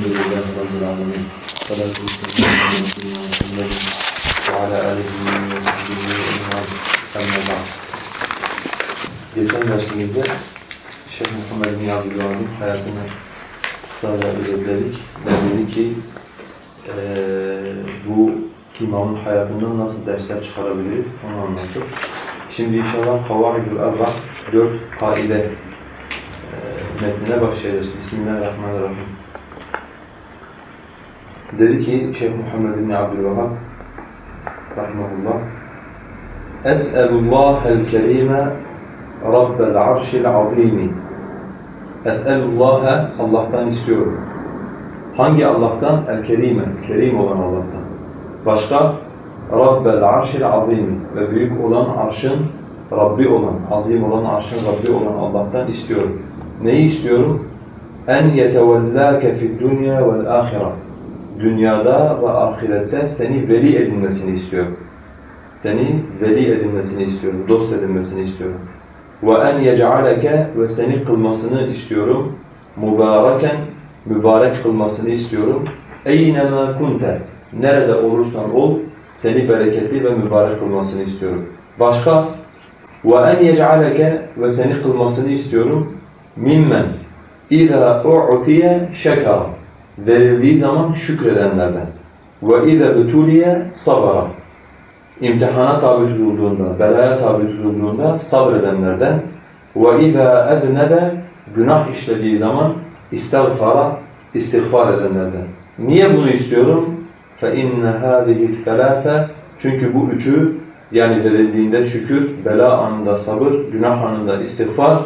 Elhamdülillah Rabbil Alemin. Salatu ve ala alihi ve sahbihi ve ba'd. Geçen dersimizde Şeyh Muhammed bin Abdülhamid hayatını kısaca özetledik. Dedi ki e, bu imamın hayatından nasıl dersler çıkarabiliriz onu anlattık. Şimdi inşallah Kavahidül Erba dört kaide e, metnine başlayacağız. Bismillahirrahmanirrahim. Dedi ki Şeyh Muhammed bin Abdülvahhab rahimahullah Es'elullahel kerime Rabbel arşil azimi Es'elullah'a Allah'tan istiyorum. Hangi Allah'tan? El-Kerime, kerim olan Allah'tan. Başka? Rabbel arşil azimi ve büyük olan arşın Rabbi olan, azim olan arşın Rabbi olan Allah'tan istiyorum. Neyi istiyorum? En yetevellâke fid dünya vel ahire. Dünyada ve ahirette seni veli edinmesini istiyorum. Seni veli edinmesini istiyorum, dost edinmesini istiyorum. En yec'aleke ve seni kılmasını istiyorum. Mübareken, mübarek kılmasını istiyorum. Eynema kunte, nerede olursan ol, seni bereketli ve mübarek kılmasını istiyorum. Başka? En yec'aleke ve seni kılmasını istiyorum. Mimmen, İza u'tiye şekara, verildiği zaman şükredenlerden. Ve iza utuliye sabara, imtihana tabi tutulduğunda, belaya tabi tutulduğunda sabredenlerden ve izâ ednebe günah işlediği zaman istagfara istiğfar edenlerden. Niye bunu istiyorum? فَاِنَّ هَذِهِ الثَّلَاثَ Çünkü bu üçü yani verildiğinde şükür, bela anında sabır, günah anında istiğfar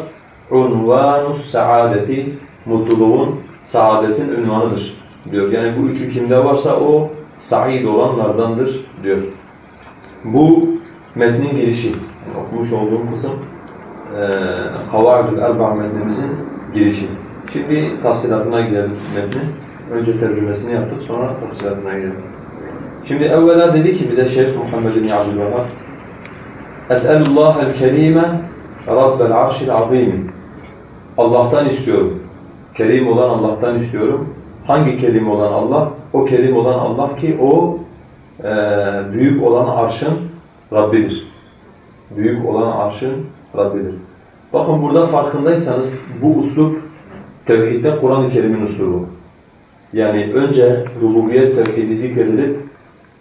unvanus saadeti mutluluğun, saadetin ünvanıdır diyor. Yani bu üçü kimde varsa o said olanlardandır diyor. Bu metnin girişi, yani okumuş olduğum kısım Kavaidül Erba metnimizin girişi. Şimdi tafsilatına girelim metnin. Önce tercümesini yaptık, sonra tafsilatına girelim. Şimdi evvela dedi ki bize Şeyh Muhammed bin Abdülvahhab Es'elullahel kerime Rabbel arşil azim Allah'tan istiyorum. Kerim olan Allah'tan istiyorum. Hangi kerim olan Allah? O kerim olan Allah ki o e, büyük olan arşın Rabbidir. Büyük olan arşın Rabbidir. Bakın burada farkındaysanız bu uslup tevhidde Kur'an-ı Kerim'in uslubu. Yani önce rububiyet tevhidi zikredilip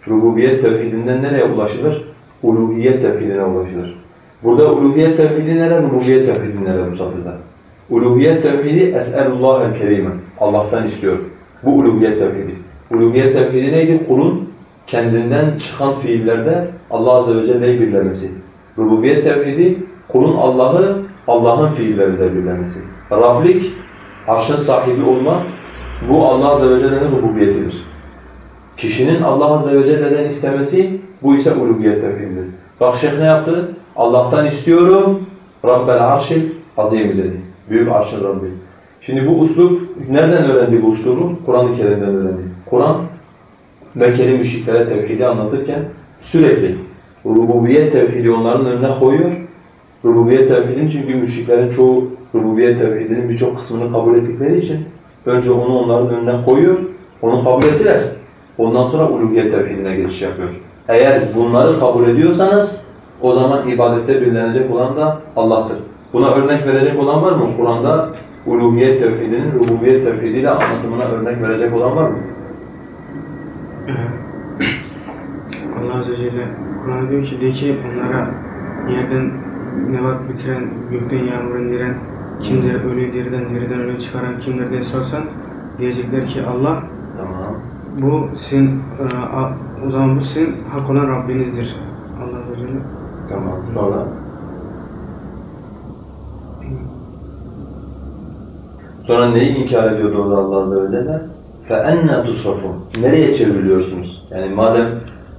rububiyet tevhidinden nereye ulaşılır? Uluhiyet tevhidine ulaşılır. Burada uluhiyet tevhidi nere, rububiyet tevhidi nere bu? Uluhiyet tevhidi es'elullahel kerime. Allah'tan istiyorum. Bu uluhiyet tevhidi. Uluhiyet tevhidi neydi? Kulun kendinden çıkan fiillerde Allah azze ve celle'yi birlemesi. Rububiyet tevhidi kulun Allah'ı Allah'ın fiilleriyle birlemesi. Rablik, arşın sahibi olma bu Allah azze ve celle'nin rububiyetidir. Kişinin Allah azze ve celle'den istemesi bu ise uluhiyet tevhididir. Bak şeyh ne yaptı? Allah'tan istiyorum. Rabbel arşil azim dedi. Büyük arşın Rabbi. Şimdi bu uslup nereden öğrendi bu uslubu? Kur'an-ı Kerim'den öğrendi. Kur'an Mekkeli müşriklere tevhidi anlatırken sürekli rububiyet tevhidi onların önüne koyuyor. Rububiyet tevhidin çünkü müşriklerin çoğu rububiyet tevhidinin birçok kısmını kabul ettikleri için önce onu onların önüne koyuyor. Onu kabul ettiler. Ondan sonra uluhiyet tevhidine geçiş yapıyor. Eğer bunları kabul ediyorsanız o zaman ibadette birlenecek olan da Allah'tır. Buna örnek verecek olan var mı? Kur'an'da uluhiyet tevhidinin rububiyet tevhidiyle anlatımına örnek verecek olan var mı? Allah Azze ve Celle Kur'an'da diyor ki de ki onlara yerden nevat bitiren, gökten yağmur indiren, kimdir ölüyü diriden, diriden ölüyü çıkaran kimdir diye sorsan diyecekler ki Allah Tamam. bu sizin, e, o zaman bu sizin hak olan Rabbinizdir. Allah Azze ve Celle. Tamam. Sonra? Sonra neyi inkar ediyordu orada Allah Azze ve Celle? فَاَنَّا تُصْرَفُونَ Nereye çevriliyorsunuz? Yani madem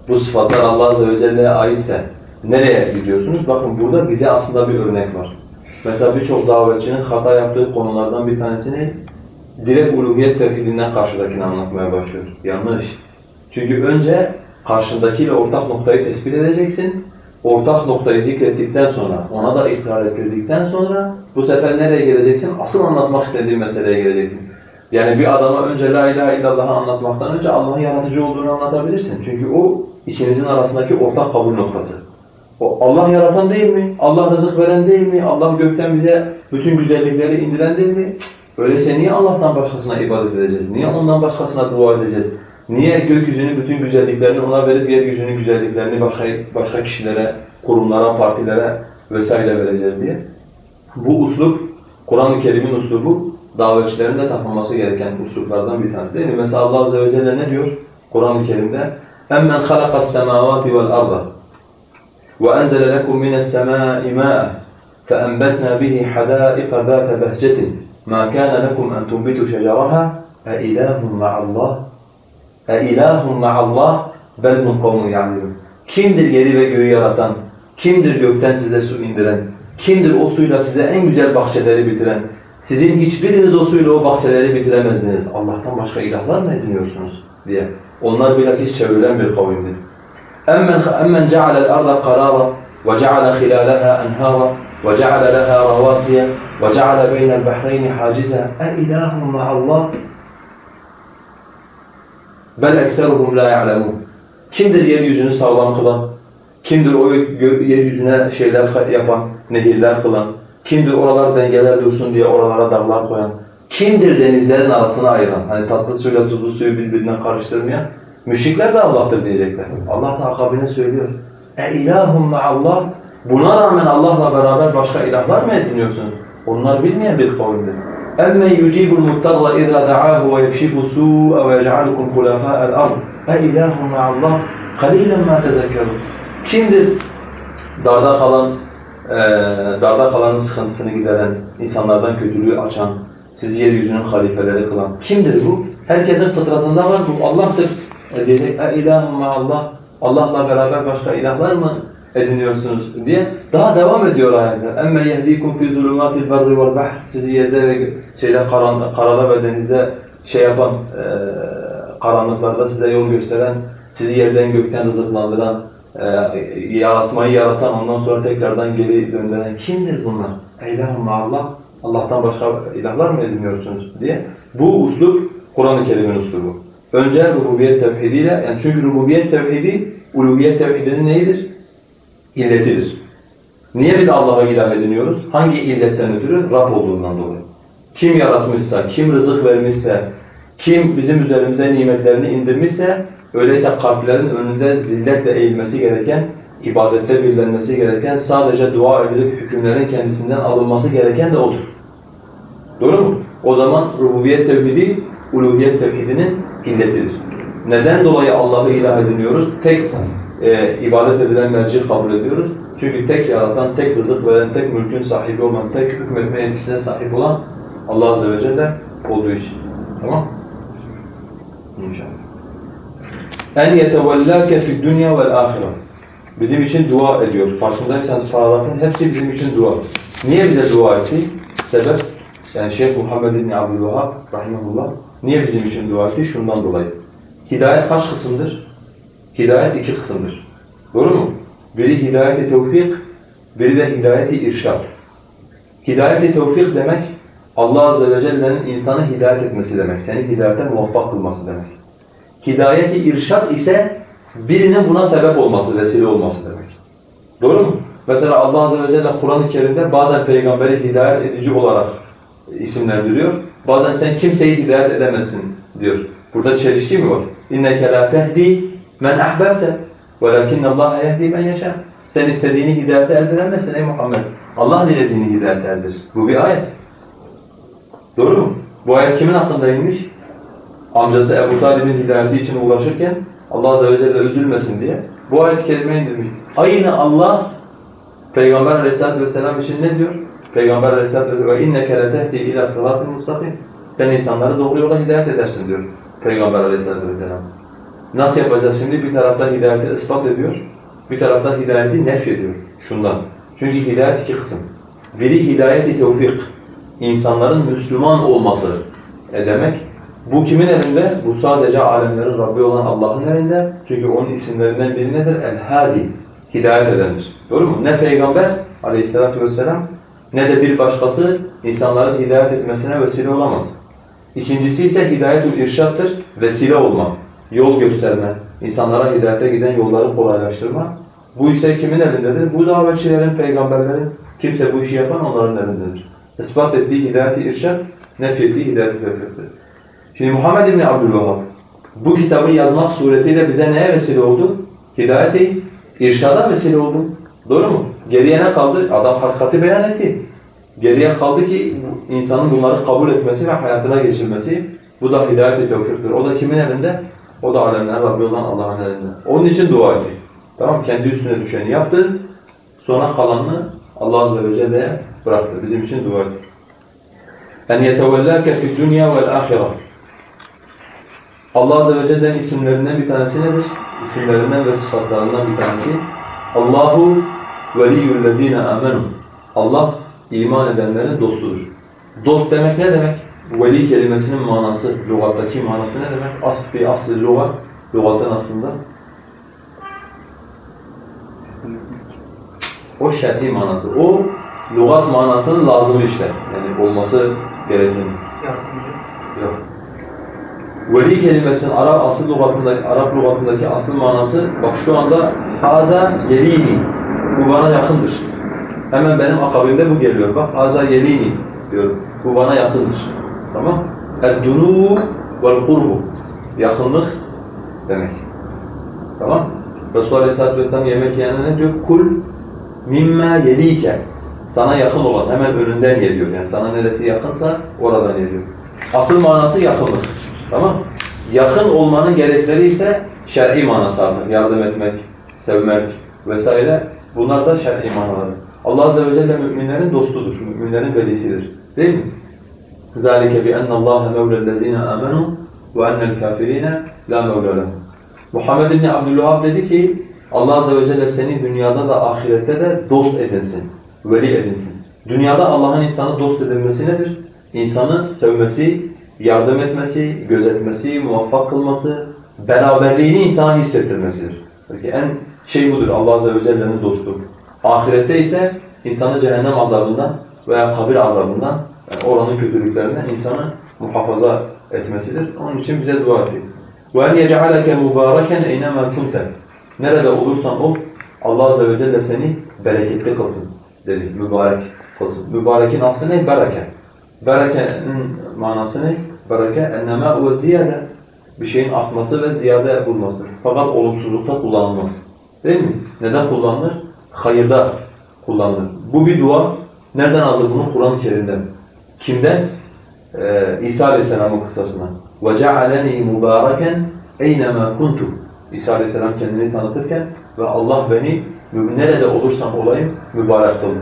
bu sıfatlar Allah Azze ve Celle'ye aitse nereye gidiyorsunuz? Bakın burada bize aslında bir örnek var. Mesela birçok davetçinin hata yaptığı konulardan bir tanesini direkt uluhiyet tevhidinden karşıdakini anlatmaya başlıyor. Yanlış. Çünkü önce karşındakiyle ortak noktayı tespit edeceksin. Ortak noktayı zikrettikten sonra, ona da ikrar ettirdikten sonra bu sefer nereye geleceksin? Asıl anlatmak istediğin meseleye geleceksin. Yani bir adama önce la ilahe illallah'ı anlatmaktan önce Allah'ın yaratıcı olduğunu anlatabilirsin. Çünkü o ikinizin arasındaki ortak kabul noktası. O Allah yaratan değil mi? Allah rızık veren değil mi? Allah gökten bize bütün güzellikleri indiren değil mi? Öyleyse niye Allah'tan başkasına ibadet edeceğiz? Niye ondan başkasına dua edeceğiz? Niye gökyüzünün bütün güzelliklerini ona verip yeryüzünün güzelliklerini başka başka kişilere, kurumlara, partilere vesaire vereceğiz diye? Bu uslup, Kur'an-ı Kerim'in uslubu, davetçilerin de takılması gereken usluplardan bir tanesi değil mi? Mesela Allah Azze ve Celle ne diyor Kur'an-ı Kerim'de? اَمَّنْ خَلَقَ السَّمَاوَاتِ وَالْأَرْضَ وَأَنْزَلَ لَكُم مِّنَ السَّمَاءِ مَاءً فَأَنبَتْنَا بِهِ حَدَائِقَ ذَاتَ بَهْجَةٍ مَا كَانَ لَكُمْ أَن تُنبِتُوا شَجَرَهَا أَإِلَٰهٌ مَّعَ اللّٰهِ أَإِلَٰهٌ مَّعَ اللّٰهِ بَلْ هُمْ قَوْمٌ يَعْلِمُونَ Kimdir yeri ve göğü yaratan? Kimdir gökten size su indiren? Kimdir o suyla size en güzel bahçeleri bitiren? Sizin hiçbiriniz o suyla o bahçeleri bitiremezdiniz. Allah'tan başka ilahlar mı ediniyorsunuz? diye. Onlar bilakis çevrilen bir kavimdir. أَمَّنْ أَمَّنْ جَعَلَ الْأَرْضَ قَرَارًا وَجَعَلَ خِلَالَهَا أَنْهَارًا وَجَعَلَ لَهَا رَوَاسِيَ وَجَعَلَ بَيْنَ الْبَحْرَيْنِ حَاجِزًا أَإِلَٰهٌ مَعَ اللّٰهِ Bel ekseruhum la ya'lemun. Kimdir yeryüzünü sağlam kılan? Kimdir o yeryüzüne şeyler yapan, nehirler kılan? Kimdir oralar dengeler dursun diye oralara damlar koyan? Kimdir denizlerin arasına ayıran? Hani tatlı suyla tuzlu suyu birbirinden karıştırmayan? Müşrikler de Allah'tır diyecekler. Allah da akabine söylüyor. E ilahum Allah. Buna rağmen Allah'la beraber başka ilahlar mı ediniyorsunuz? Onlar bilmeyen bir kavimdir. اَمَّنْ يُجِيبُ الْمُضْطَرَّ اِذَا دَعَاهُ وَيَكْشِفُ السُّوءَ وَيَجْعَلُكُمْ خُلَفَاءَ الْأَرْضِ اَاِلَٰهٌ مَعَ اللّٰهِ قَلِيلًا مَا تَذَكَّرُونَ Kimdir darda kalan, eee darda kalanın sıkıntısını gideren, insanlardan kötülüğü açan, sizi yeryüzünün halifeleri kılan? Kimdir bu? Herkesin fıtratında var bu. Allah'tır. E diyecek, e ilahum Allah. Allah'la beraber başka ilahlar mı ediniyorsunuz diye daha devam ediyor ayetler. Emme yehdikum fi zulumatil berri vel bahr. Sizi yerde ve şeyde karan, karada ve denizde şey yapan, e, karanlıklarda size yol gösteren, sizi yerden gökten rızıklandıran, e, yaratmayı yaratan, ondan sonra tekrardan geri döndüren kimdir bunlar? İlahum Allah. Allah'tan başka ilahlar mı ediniyorsunuz diye. Bu uslup Kur'an-ı Kerim'in uslubu. Önce rububiyet tevhidiyle, yani çünkü rububiyet tevhidi, uluhiyet tevhidinin neyidir? İlletidir. Niye biz Allah'a ilah ediniyoruz? Hangi illetten ötürü? Rab olduğundan dolayı. Kim yaratmışsa, kim rızık vermişse, kim bizim üzerimize nimetlerini indirmişse, öyleyse kalplerin önünde zilletle eğilmesi gereken, ibadette birlenmesi gereken, sadece dua edilip hükümlerin kendisinden alınması gereken de odur. Doğru mu? O zaman rububiyet tevhidi, uluhiyet tevhidinin illetidir. Neden dolayı Allah'ı ilah ediniyoruz? Tek e, ibadet edilen merci kabul ediyoruz. Çünkü tek yaratan, tek rızık veren, tek mülkün sahibi olan, tek hükmetme yetkisine sahip olan Allah Azze ve Celle olduğu için. Tamam? İnşallah. En yetevellâke fid dünya vel ahire. Bizim için dua ediyor. Farkındaysanız paragrafın hepsi bizim için dua. Niye bize dua etti? Sebep, yani Şeyh Muhammed İbni Abdülvahhab rahimahullah niye bizim için dua etti? Şundan dolayı. Hidayet kaç kısımdır? Hidayet iki kısımdır. Doğru mu? Biri hidayet-i tevfik, biri de hidayet-i irşad. Hidayet-i tevfik demek, Allah Azze ve Celle'nin insanı hidayet etmesi demek. Seni hidayete muvaffak kılması demek. Hidayet-i irşad ise birinin buna sebep olması, vesile olması demek. Doğru mu? Mesela Allah Azze ve Celle Kur'an-ı Kerim'de bazen peygamberi hidayet edici olarak isimlendiriyor. Bazen sen kimseyi hidayet edemezsin diyor. Burada çelişki mi var? İnneke la tehdi men ahbabte velakinne Allah yehdi men yeşâ. Sen istediğini hidayete erdiremezsin ey Muhammed. Allah dilediğini hidayete erdirir. Bu bir ayet. Doğru mu? Bu ayet kimin hakkında inmiş? Amcası Ebu Talib'in hidayeti için uğraşırken Allah Azze ve Celle üzülmesin diye bu ayet-i kerime indirmiş. Aynı Allah Peygamber Aleyhisselatü Vesselam için ne diyor? Peygamber Aleyhisselatü Vesselam ve inneke letehdi ila sıratin mustakim. Sen insanları doğru yola hidayet edersin diyor Peygamber Aleyhisselatü Vesselam. Nasıl yapacağız şimdi? Bir taraftan hidayeti ispat ediyor, bir taraftan hidayeti nef ediyor. Şundan. Çünkü hidayet iki kısım. Biri hidayet-i tevfik. İnsanların Müslüman olması e demek. Bu kimin elinde? Bu sadece alemlerin Rabbi olan Allah'ın elinde. Çünkü onun isimlerinden biri nedir? El-Hadi. Hidayet edendir. Doğru mu? Ne peygamber aleyhissalatu vesselam ne de bir başkası insanların hidayet etmesine vesile olamaz. İkincisi ise hidayetül irşattır, vesile olma, yol gösterme, insanlara hidayete giden yolları kolaylaştırma. Bu ise kimin elindedir? Bu davetçilerin, peygamberlerin, kimse bu işi yapan onların elindedir. İspat ettiği hidayet-i irşad, nefyettiği hidayet-i tevfiktir. Şimdi Muhammed İbni Abdülvahhab bu kitabı yazmak suretiyle bize neye vesile oldu? Hidayet-i irşada vesile oldu. Doğru mu? Geriye ne kaldı? Adam hakikati beyan etti. Geriye kaldı ki insanın bunları kabul etmesi ve hayatına geçirmesi. Bu da hidayet-i tevfiktir. O da kimin elinde? O da alemler Rabbi olan Allah'ın elinde. Onun için dua etti. Tamam Kendi üstüne düşeni yaptı. Sonra kalanını Allah Azze ve Celle'ye bıraktı. Bizim için dua etti. En yetevellâke fid dünya vel âhireh. Allah Azze ve Celle'nin isimlerinden bir tanesi nedir? İsimlerinden ve sıfatlarından bir tanesi. Allahu veliyyullezîne amenu. Allah iman edenlerin dostudur. Dost demek ne demek? Veli kelimesinin manası, lügattaki manası ne demek? Asli, asli lügat, lügatın aslında. O şer'i manası. O lügat manasının lazımı işte. Yani olması gerekli. Yok. Veli kelimesinin Arap asıl lügatındaki Arap lügatındaki asıl manası bak şu anda haza yelini. Bu bana yakındır. Hemen benim akabimde bu geliyor. Bak haza yelini diyor. Bu bana yakındır. Tamam? El-dunu vel kurbu. Yakınlık demek. Tamam? Resulullah Aleyhisselatü Vesselam yemek yiyenine ne diyor? Kul mimma yelike. Sana yakın olan, hemen önünden geliyor. Yani sana neresi yakınsa oradan geliyor. Asıl manası yakınlık. Tamam? Yakın olmanın gerekleri ise şer'i manası artık. Yardım etmek, sevmek vesaire. Bunlar da şer'i manaları. Allah Azze ve Celle müminlerin dostudur, müminlerin velisidir. Değil mi? ذَٰلِكَ بِأَنَّ اللّٰهَ مَوْلَى الَّذ۪ينَ آمَنُوا وَأَنَّ الْكَافِر۪ينَ لَا مَوْلَى لَهُمْ Muhammed İbni Abdülvahhab dedi ki, Allah Azze ve Celle seni dünyada da ahirette de dost edinsin, veli edinsin. Dünyada Allah'ın insanı dost edilmesi nedir? İnsanı sevmesi, yardım etmesi, gözetmesi, muvaffak kılması, beraberliğini insana hissettirmesidir. Peki en şey budur Allah Azze ve Celle'nin dostu. Ahirette ise insanı cehennem azabından veya kabir azabından, yani oranın kötülüklerinden insanı muhafaza etmesidir. Onun için bize dua edin. وَاَنْ يَجْعَلَكَ مُبَارَكًا اَيْنَمَا كُنْتَ Nerede olursan ol, Allah Azze ve Celle seni bereketli kılsın dedi, mübarek kılsın. Mübarekin aslı ne? Bereke. Berekenin manası ne? Bereke, اَنَّمَا ve ziyade. Bir şeyin artması ve ziyade bulması. Fakat olumsuzlukta kullanılmaz. Değil mi? Neden kullanılır? Hayırda kullanılır. Bu bir dua. Nereden aldı bunu? Kur'an-ı Kerim'den. Kimden? Ee, İsa Aleyhisselam'ın kıssasından. وَجَعَلَنِي مُبَارَكًا اَيْنَمَا كُنْتُ İsa Aleyhisselam kendini tanıtırken ve Allah beni nerede olursam olayım mübarek kıldı.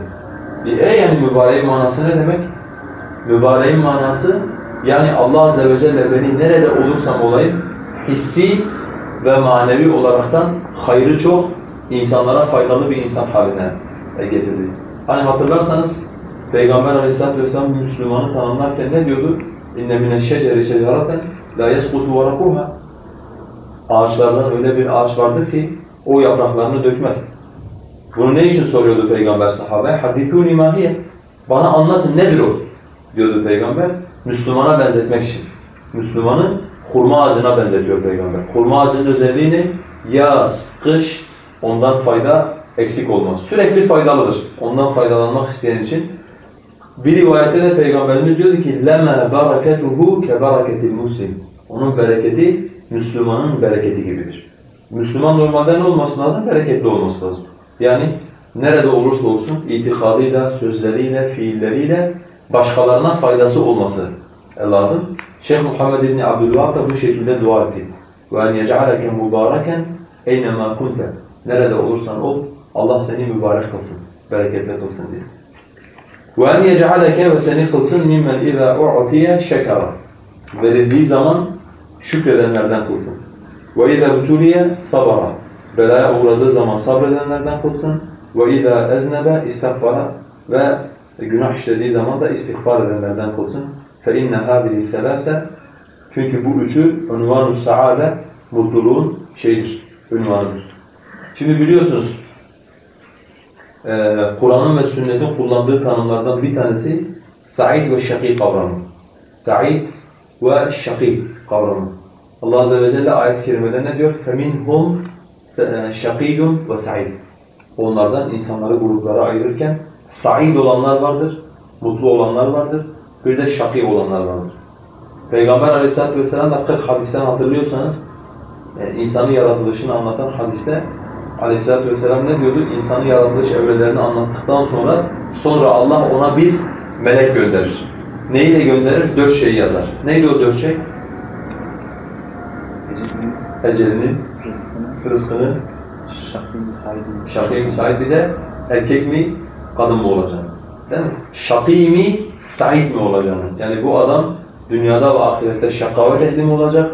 E yani mübareğin manası ne demek? Mübareğin manası yani Allah Azze ve Celle beni nerede olursam olayım hissi ve manevi olaraktan hayrı çok, insanlara faydalı bir insan haline getirdi. Hani hatırlarsanız Peygamber Aleyhisselatü Vesselam Müslümanı tanımlarken ne diyordu? İnne mine şeceri şeceraten la yeskutu varakuha. Ağaçlardan öyle bir ağaç vardır ki o yapraklarını dökmez. Bunu ne için soruyordu Peygamber sahabe? Hadithûni mahiye. Bana anlatın nedir o? diyordu Peygamber. Müslümana benzetmek için. Müslümanı hurma ağacına benzetiyor Peygamber. Hurma ağacının özelliği? Yaz, kış ondan fayda eksik olmaz. Sürekli faydalıdır. Ondan faydalanmak isteyen için. Bir rivayette de Peygamberimiz diyordu ki لَمَا بَرَكَتُهُ كَبَرَكَةِ الْمُسْلِمِ Onun bereketi Müslümanın bereketi gibidir. Müslüman normalde ne olması lazım? Bereketli olması lazım. Yani nerede olursa olsun itikadıyla, sözleriyle, fiilleriyle başkalarına faydası olması lazım. Şeyh Muhammed İbni Abdülvahab da bu şekilde dua etti. وَاَنْ يَجْعَلَكَ مُبَارَكًا اَيْنَمَا كُنْتَ Nerede olursan ol, Allah seni mübarek kılsın, bereketli kılsın diye. وَاَنْ يَجْعَلَكَ ve seni kılsın مِمَّنْ اِذَا اُعْتِيَ شَكَرًا Verildiği zaman şükredenlerden kılsın. وَاِذَا بُتُولِيَ صَبَرًا Belaya uğradığı zaman sabredenlerden kılsın. وَاِذَا اَزْنَبَ اِسْتَغْفَرًا Ve günah işlediği zaman da istiğfar edenlerden kılsın. فَاِنَّ هَذِهِ سَلَاسَ Çünkü bu üçü unvanu saade mutluluğun şeyidir, ünvanıdır. Şimdi biliyorsunuz e, Kur'an'ın ve sünnetin kullandığı tanımlardan bir tanesi Sa'id ve Şakî kavramı. Sa'id ve şakî kavramı. Allah Azze ve Celle ayet-i kerimede ne diyor? فَمِنْهُمْ شَقِيٌّ وَسَعِيدٌ Onlardan insanları gruplara ayırırken said olanlar vardır, mutlu olanlar vardır, bir de şakî olanlar vardır. Peygamber Aleyhisselatü vesselam da 40 hadisten hatırlıyorsanız yani insanın yaratılışını anlatan hadiste Aleyhisselatü vesselam ne diyordu? İnsanın yaratılış evrelerini anlattıktan sonra sonra Allah ona bir melek gönderir. Neyle gönderir? Dört şeyi yazar. Neydi o dört şey? Ecelini, rızkını, rızkını, şakî sahibi. şakî bir de erkek mi, kadın mı olacağını. Değil mi? Şakî mi, said mi olacağını. Yani bu adam dünyada ve ahirette şakavet ehli mi olacak?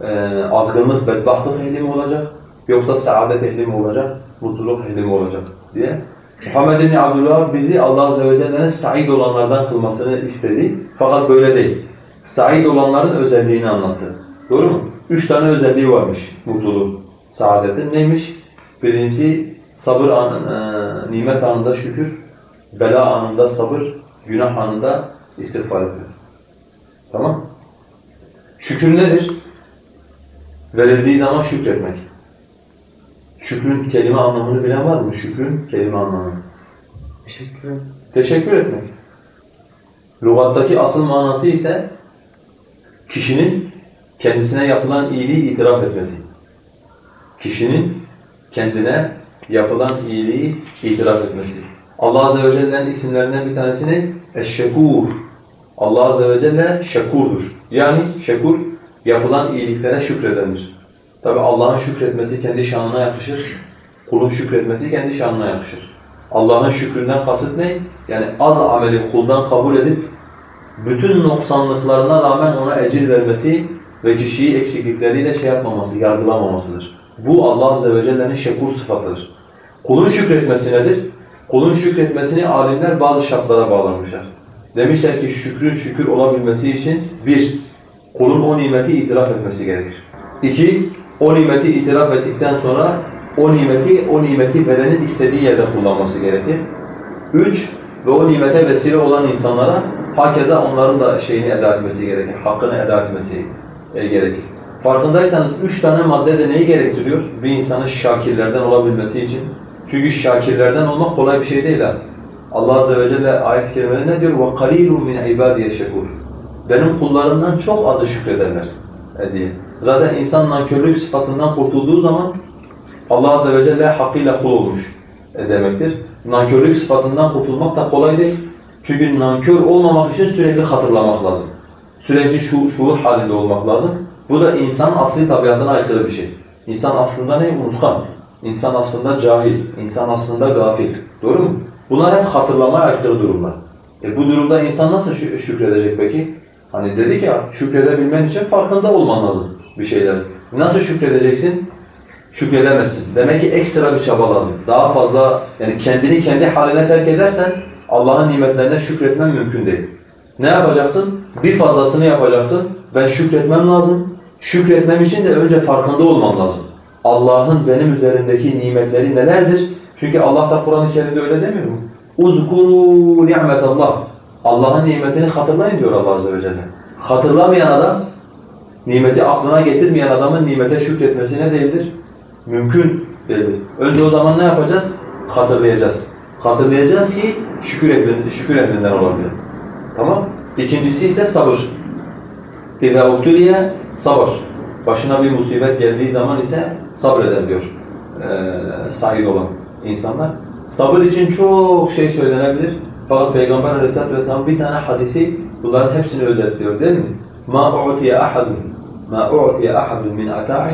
Ee, azgınlık, bedbahtlık ehli mi olacak? Yoksa saadet ehli mi olacak? Mutluluk ehli mi olacak? diye. Muhammed bin Abdülvahhab bizi Allah Azze ve Celle'nin said olanlardan kılmasını istedi. Fakat böyle değil. Said olanların özelliğini anlattı. Doğru mu? Üç tane özelliği varmış mutluluk, saadetin. Neymiş? Birincisi sabır anı, e, nimet anında şükür, bela anında sabır, günah anında istiğfar etmek. Tamam? Şükür nedir? Verildiği zaman şükretmek. Şükrün kelime anlamını bilen var mı? Şükrün kelime anlamını. Teşekkür ederim. Teşekkür etmek. Lügattaki asıl manası ise kişinin kendisine yapılan iyiliği itiraf etmesi. Kişinin kendine yapılan iyiliği itiraf etmesi. Allah Azze ve Celle'nin isimlerinden bir tanesi ne? Eşşekur. Allah Azze ve Celle şekurdur. Yani şekur yapılan iyiliklere şükredendir. Tabi Allah'ın şükretmesi kendi şanına yakışır. Kulun şükretmesi kendi şanına yakışır. Allah'ın şükründen kasıt ne? Yani az ameli kuldan kabul edip bütün noksanlıklarına rağmen ona ecir vermesi ve kişiyi eksiklikleriyle şey yapmaması, yargılamamasıdır. Bu Allah Azze şekur sıfatıdır. Kulun şükretmesi nedir? Kulun şükretmesini alimler bazı şartlara bağlamışlar. Demişler ki şükrün şükür olabilmesi için bir, kulun o nimeti itiraf etmesi gerekir. İki, o nimeti itiraf ettikten sonra o nimeti, o nimeti verenin istediği yerde kullanması gerekir. Üç, ve o nimete vesile olan insanlara hakeza onların da şeyini eda etmesi gerekir, hakkını eda etmesi e, gerekir. Farkındaysanız üç tane madde de neyi gerektiriyor? Bir insanın şakirlerden olabilmesi için. Çünkü şakirlerden olmak kolay bir şey değil ha. Allah Azze ve Celle ayet-i kerimede ne diyor? وَقَلِيلٌ مِنْ عِبَادِيَ شَكُورٌ Benim kullarımdan çok azı şükrederler e, diye. Zaten insan nankörlük sıfatından kurtulduğu zaman Allah Azze ve Celle hakkıyla kul olmuş e, demektir. Nankörlük sıfatından kurtulmak da kolay değil. Çünkü nankör olmamak için sürekli hatırlamak lazım. Sürekli şu, şuur halinde olmak lazım. Bu da insanın asli tabiatına aykırı bir şey. İnsan aslında ne? Unutkan. İnsan aslında cahil. İnsan aslında gafil. Doğru mu? Bunlar hep hatırlamaya aykırı durumlar. E bu durumda insan nasıl şü- şükredecek peki? Hani dedik ya şükredebilmen için farkında olman lazım bir şeyler. Nasıl şükredeceksin? Şükredemezsin. Demek ki ekstra bir çaba lazım. Daha fazla yani kendini kendi haline terk edersen Allah'ın nimetlerine şükretmen mümkün değil. Ne yapacaksın? Bir fazlasını yapacaksın. Ben şükretmem lazım. Şükretmem için de önce farkında olmam lazım. Allah'ın benim üzerindeki nimetleri nelerdir? Çünkü Allah da Kur'an-ı Kerim'de öyle demiyor mu? Uzkuru ni'metallah. Allah'ın nimetini hatırlayın diyor Allah Azze ve Celle. Hatırlamayan adam, nimeti aklına getirmeyen adamın nimete şükretmesi ne değildir? Mümkün değildir. Önce o zaman ne yapacağız? Hatırlayacağız. Hatırlayacağız ki şükür ehlinden, şükür ehlinden olabilir. Tamam? İkincisi ise sabır. İzâ ubtüliye sabır. Başına bir musibet geldiği zaman ise sabreder diyor ee, sahip olan insanlar. Sabır için çok şey söylenebilir. Fakat Peygamber Aleyhisselatü Vesselam bir tane hadisi bunların hepsini özetliyor değil mi? مَا اُعْتِيَ أَحَدٌ مَا اُعْتِيَ أَحَدٌ مِنْ عَطَاءٍ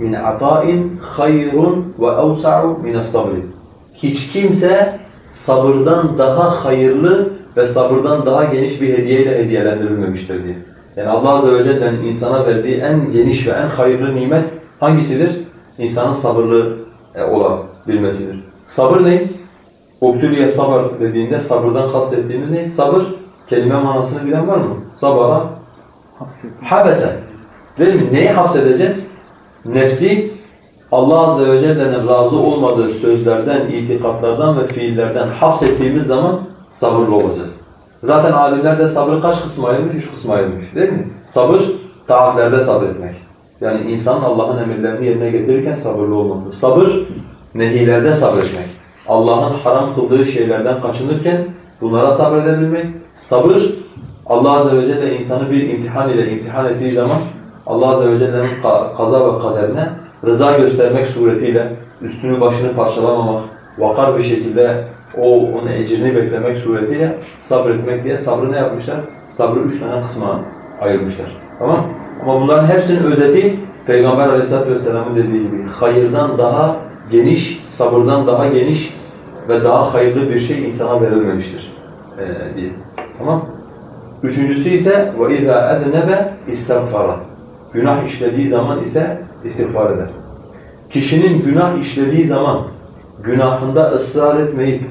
مِنْ عَطَاءٍ خَيْرٌ وَاَوْسَعُ مِنَ الصَّبْرِ Hiç kimse sabırdan daha hayırlı ve sabırdan daha geniş bir hediyeyle hediyelendirilmemiştir diye. Yani Allah Azze ve Celle'nin insana verdiği en geniş ve en hayırlı nimet hangisidir? İnsanın sabırlı e, olabilmesidir. Sabır ne? Obtülüye sabır dediğinde sabırdan kastettiğimiz ne? Sabır kelime manasını bilen var mı? Sabara habese. Değil mi? Neyi hapsedeceğiz? Nefsi Allah Azze ve Celle'nin razı olmadığı sözlerden, itikatlardan ve fiillerden hapsettiğimiz zaman sabırlı olacağız. Zaten alimler de sabrı kaç kısma ayırmış? Üç kısma ayırmış değil mi? Sabır, taatlerde sabretmek. Yani insanın Allah'ın emirlerini yerine getirirken sabırlı olması. Sabır, nehilerde sabretmek. Allah'ın haram kıldığı şeylerden kaçınırken bunlara sabredebilmek. Sabır, Allah Azze ve Celle insanı bir imtihan ile imtihan ettiği zaman Allah Azze ve Celle'nin ka- kaza ve kaderine rıza göstermek suretiyle üstünü başını parçalamamak, vakar bir şekilde o onun ecrini beklemek suretiyle sabretmek diye sabrı ne yapmışlar? Sabrı üç tane kısma ayırmışlar. Tamam? Ama bunların hepsinin özeti Peygamber Aleyhisselatü Vesselam'ın dediği gibi hayırdan daha geniş, sabırdan daha geniş ve daha hayırlı bir şey insana verilmemiştir ee, diye. Tamam mı? Üçüncüsü ise وَاِذَا اَذْنَبَ اِسْتَغْفَرَ Günah işlediği zaman ise istiğfar eder. Kişinin günah işlediği zaman günahında ısrar etmeyip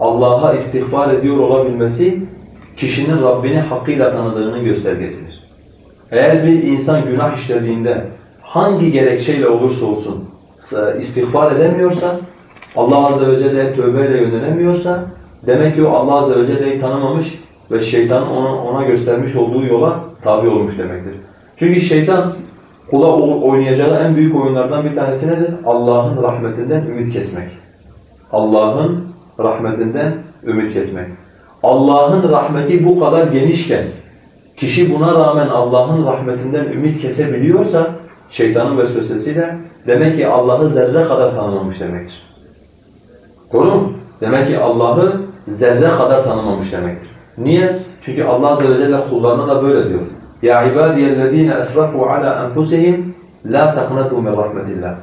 Allah'a istiğfar ediyor olabilmesi kişinin Rabbini hakkıyla tanıdığının göstergesidir. Eğer bir insan günah işlediğinde hangi gerekçeyle olursa olsun istiğfar edemiyorsa, Allah Azze ve Celle'ye tövbeyle yönelemiyorsa demek ki o Allah Azze ve Celle'yi tanımamış ve şeytanın ona, ona göstermiş olduğu yola tabi olmuş demektir. Çünkü şeytan kula oynayacağı en büyük oyunlardan bir tanesi nedir? Allah'ın rahmetinden ümit kesmek. Allah'ın rahmetinden ümit kesmek. Allah'ın rahmeti bu kadar genişken kişi buna rağmen Allah'ın rahmetinden ümit kesebiliyorsa şeytanın vesvesesiyle demek ki Allah'ı zerre kadar tanımamış demektir. Doğru mu? Demek ki Allah'ı zerre kadar tanımamış demektir. Niye? Çünkü Allah Azze ve Celle kullarına da böyle diyor. Ya ibadiyellezine esrafu ala enfusihim la taqnatu min rahmetillah.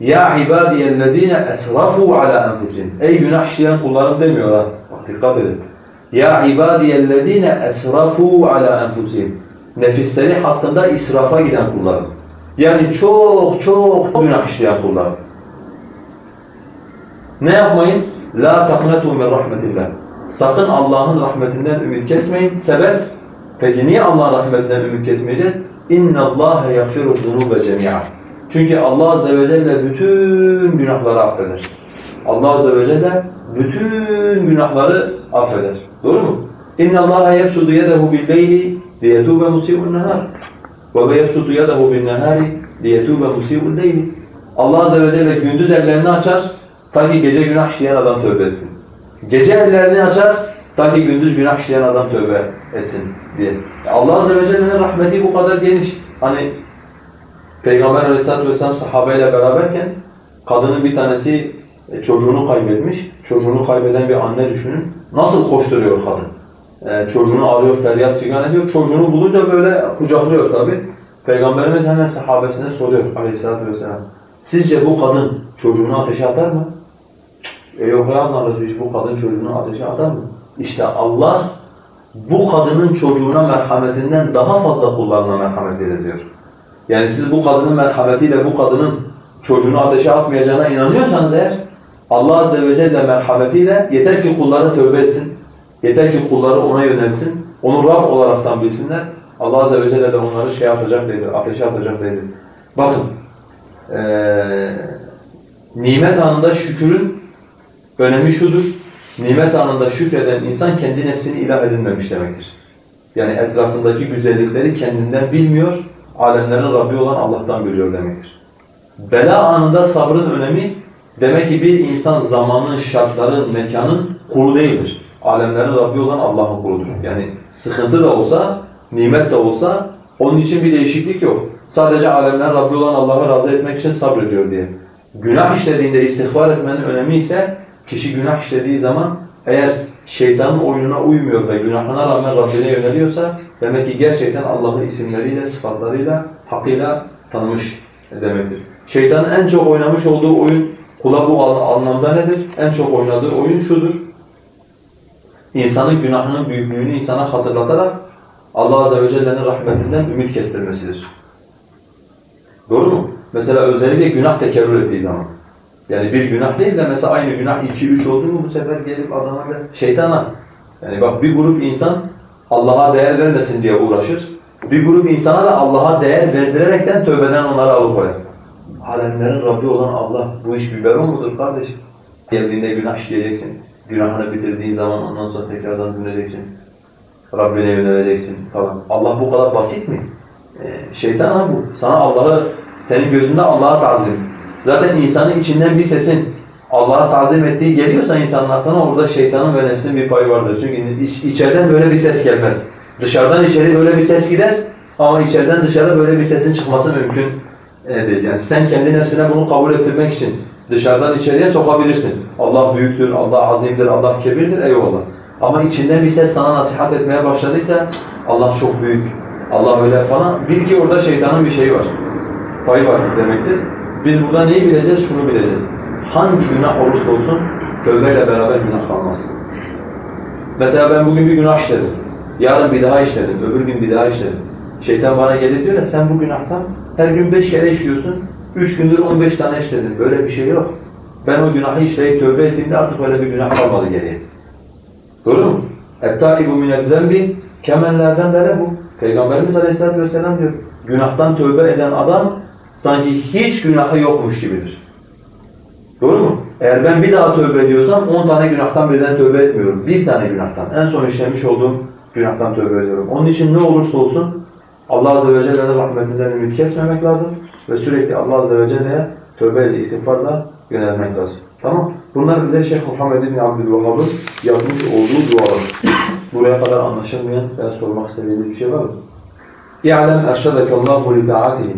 Ya ibadiyellezine esrafu ala enfusihim. Ey günah işleyen kullarım demiyor ha. Bak dikkat edin. Ya ibadiyellezine esrafu ala enfusihim. Nefisleri hakkında israfa giden kullarım. Yani çok çok günah işleyen kullar. Ne yapmayın? La taknatu min rahmetillah. Sakın Allah'ın rahmetinden ümit kesmeyin. Sebep? Peki niye Allah'ın rahmetinden ümit kesmeyeceğiz? İnna Allah yaghfiru zunuba cemia. Çünkü Allah azze ve celle bütün günahları affeder. Allah azze ve celle bütün günahları affeder. Doğru mu? İnna Allah yebsudu yedehu bil leyli liyetuba musi'un. وَيَبْسُدُ يَدَهُ بِالنَّهَارِ لِيَتُوبَ مُسِيءُ اللَّيْلِ Allah Azze ve Celle gündüz ellerini açar, ta ki gece günah işleyen adam tövbe etsin. Gece ellerini açar, ta ki gündüz günah işleyen adam tövbe etsin diye. Allah Azze ve Celle'nin rahmeti bu kadar geniş. Hani Peygamber Aleyhisselatü Vesselam sahabeyle beraberken kadının bir tanesi e, çocuğunu kaybetmiş. Çocuğunu kaybeden bir anne düşünün. Nasıl koşturuyor kadın? Ee, çocuğunu arıyor, feryat figan ediyor. Çocuğunu bulunca böyle kucaklıyor tabi. Peygamberimiz hemen sahabesine soruyor Aleyhisselatü Vesselam. Sizce bu kadın çocuğunu ateşe atar mı? E yok ya Allah bu kadın çocuğunu ateşe atar mı? İşte Allah bu kadının çocuğuna merhametinden daha fazla kullarına merhamet ediyor. Yani siz bu kadının merhametiyle bu kadının çocuğunu ateşe atmayacağına inanıyorsanız eğer Allah Azze ve Celle merhametiyle yeter ki kulları tövbe etsin, yeter ki kulları ona yönelsin, onu Rab olaraktan bilsinler. Allah Azze ve Celle de onları şey yapacak dedi, ateşe atacak dedi. Bakın, ee, nimet anında şükürün önemi şudur. Nimet anında şükreden insan kendi nefsini ilah edinmemiş demektir. Yani etrafındaki güzellikleri kendinden bilmiyor, alemlerin Rabbi olan Allah'tan görüyor demektir. Bela anında sabrın önemi demek ki bir insan zamanın, şartların, mekanın kulu değildir. Alemlerin Rabbi olan Allah'ın kuludur. Yani sıkıntı da olsa, nimet de olsa onun için bir değişiklik yok. Sadece alemlerin Rabbi olan Allah'ı razı etmek için sabrediyor diye. Günah işlediğinde istiğfar etmenin önemi ise kişi günah işlediği zaman eğer şeytanın oyununa uymuyor ve günahına rağmen Rabbine yöneliyorsa demek ki gerçekten Allah'ı isimleriyle, sıfatlarıyla, hakkıyla tanımış demektir. Şeytanın en çok oynamış olduğu oyun kula bu anlamda nedir? En çok oynadığı oyun şudur. İnsanın günahının büyüklüğünü insana hatırlatarak Allah Azze ve Celle'nin rahmetinden ümit kestirmesidir. Doğru mu? Mesela özellikle günah tekerrür ettiği zaman. Yani bir günah değil de mesela aynı günah iki üç oldu mu bu sefer gelip adama şeytana. Yani bak bir grup insan Allah'a değer vermesin diye uğraşır. Bir grup insana da Allah'a değer verdirerekten tövbeden onları alıkoyar. Alemlerin Rabbi olan Allah bu iş biberon mudur kardeşim? Geldiğinde günah işleyeceksin. Günahını bitirdiğin zaman ondan sonra tekrardan döneceksin. Rabbine yöneleceksin falan. Allah bu kadar basit mi? Ee, şeytan ha bu. Sana Allah'ı, senin gözünde Allah'a tazim. Zaten insanın içinden bir sesin Allah'a tazim ettiği geliyorsa insanın aklına orada şeytanın ve nefsin bir payı vardır. Çünkü iç, içeriden böyle bir ses gelmez. Dışarıdan içeri böyle bir ses gider ama içeriden dışarı böyle bir sesin çıkması mümkün e, değil. Yani sen kendi nefsine bunu kabul ettirmek için dışarıdan içeriye sokabilirsin. Allah büyüktür, Allah azimdir, Allah kebirdir, eyvallah. Ama içinden bir ses sana nasihat etmeye başladıysa "Cık, Allah çok büyük, Allah öyle falan. Bil ki orada şeytanın bir şeyi var. Payı var demektir. Biz burada neyi bileceğiz? Şunu bileceğiz. Hangi günah olursa olsun tövbeyle beraber günah kalmaz. Mesela ben bugün bir günah işledim. Yarın bir daha işledim, öbür gün bir daha işledim. Şeytan bana gelir diyor ya sen bu günahtan her gün beş kere işliyorsun, üç gündür on beş tane işledin. Böyle bir şey yok. Ben o günahı işleyip tövbe ettiğimde artık öyle bir günah kalmadı geriye. Doğru mu? اَتَّائِبُ مِنَ الذَّنْبِ kemenlerden beri bu. Peygamberimiz Aleyhisselatü Vesselam diyor. Günahtan tövbe eden adam sanki hiç günahı yokmuş gibidir. Doğru mu? Eğer ben bir daha tövbe ediyorsam 10 tane günahtan birden tövbe etmiyorum. Bir tane günahtan. En son işlemiş olduğum günahtan tövbe ediyorum. Onun için ne olursa olsun Allah Azze ve Celle'nin rahmetinden ümit kesmemek lazım ve sürekli Allah Azze ve Celle'ye tövbe ile istiğfarla yönelmek lazım. Tamam? Bunlar bize Şeyh Muhammed bin Abdülvahhab'ın yapmış olduğu dualar. Buraya kadar anlaşılmayan veya sormak istediğiniz bir şey var mı? İ'lem erşedekallahu li ta'atihi.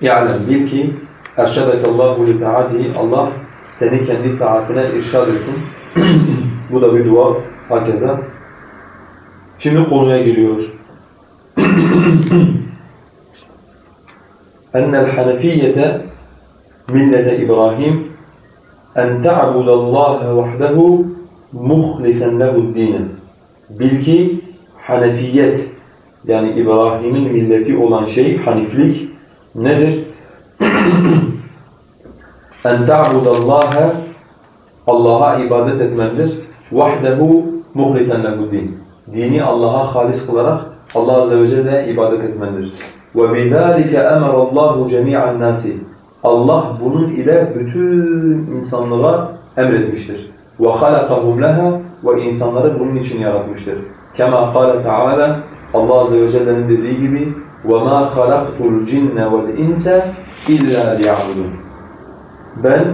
İ'lem bil ki erşedekallahu li ta'atihi. Allah seni kendi taatine irşad etsin. Bu da bir dua hakeza. Şimdi konuya giriyor. أن الحنفية ملة إبراهيم أن تعبد الله وحده مخلصا له الدين Bil ki Hanefiyet yani İbrahim'in milleti olan şey Haniflik nedir? en ta'budallaha Allah'a ibadet etmendir. Vahdehu muhlisen lehuddin. Dini Allah'a halis kılarak Allah azze ve celle ibadet etmendir. Ve bizalike emarallahu cemi'an nasi. Allah bunun ile bütün insanlığa emretmiştir. Ve halakahum leha ve insanları bunun için yaratmıştır. Kema kâle Teala Allah azze ve celle'nin dediği gibi وَمَا خَلَقْتُ الْجِنَّ وَالْاِنْسَ اِلَّا لِيَعْبُدُونَ Ben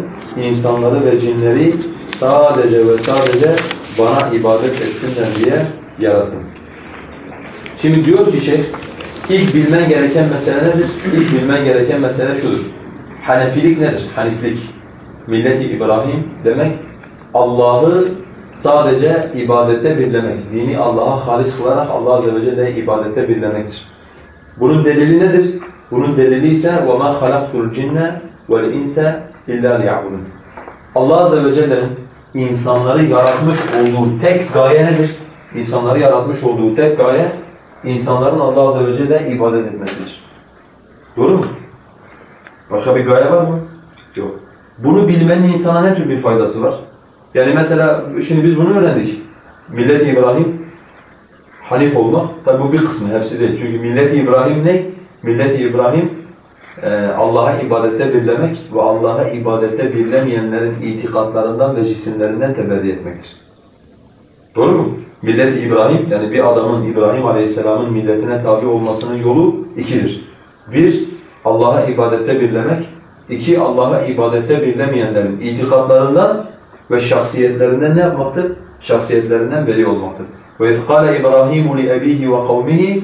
insanları ve cinleri sadece ve sadece bana ibadet etsinler diye yarattım. Şimdi diyor ki şey, ilk bilmen gereken mesele nedir? İlk bilmen gereken mesele şudur. Hanefilik nedir? Haniflik. Milleti İbrahim demek Allah'ı sadece ibadette birlemek. Dini Allah'a halis kılarak Allah Azze ve Celle'ye ibadette birlemektir. Bunun delili nedir? Bunun delili ise وَمَا خَلَقْتُ الْجِنَّ وَالْاِنْسَ اِلَّا لِيَعْبُدُونَ Allah Azze ve Celle'nin insanları yaratmış olduğu tek gaye nedir? İnsanları yaratmış olduğu tek gaye, insanların Allah Azze ve Celle'ye ibadet etmesidir. Doğru mu? Başka bir gaye var mı? Yok. Bunu bilmenin insana ne tür bir faydası var? Yani mesela şimdi biz bunu öğrendik. Millet İbrahim Hanif olmak, tabi bu bir kısmı, hepsi değil. Çünkü millet İbrahim ne? Millet İbrahim e, Allah'a ibadette birlemek ve Allah'a ibadette birlemeyenlerin itikatlarından ve cisimlerinden teberri etmektir. Doğru mu? Millet İbrahim, yani bir adamın İbrahim Aleyhisselam'ın milletine tabi olmasının yolu ikidir. Bir, Allah'a ibadette birlemek. İki, Allah'a ibadette birlemeyenlerin itikatlarından ve şahsiyetlerinden ne yapmaktır? Şahsiyetlerinden beri olmaktır. وَاِذْ قَالَ إِبْرَاهِيمُ لِأَب۪يهِ وَقَوْمِهِ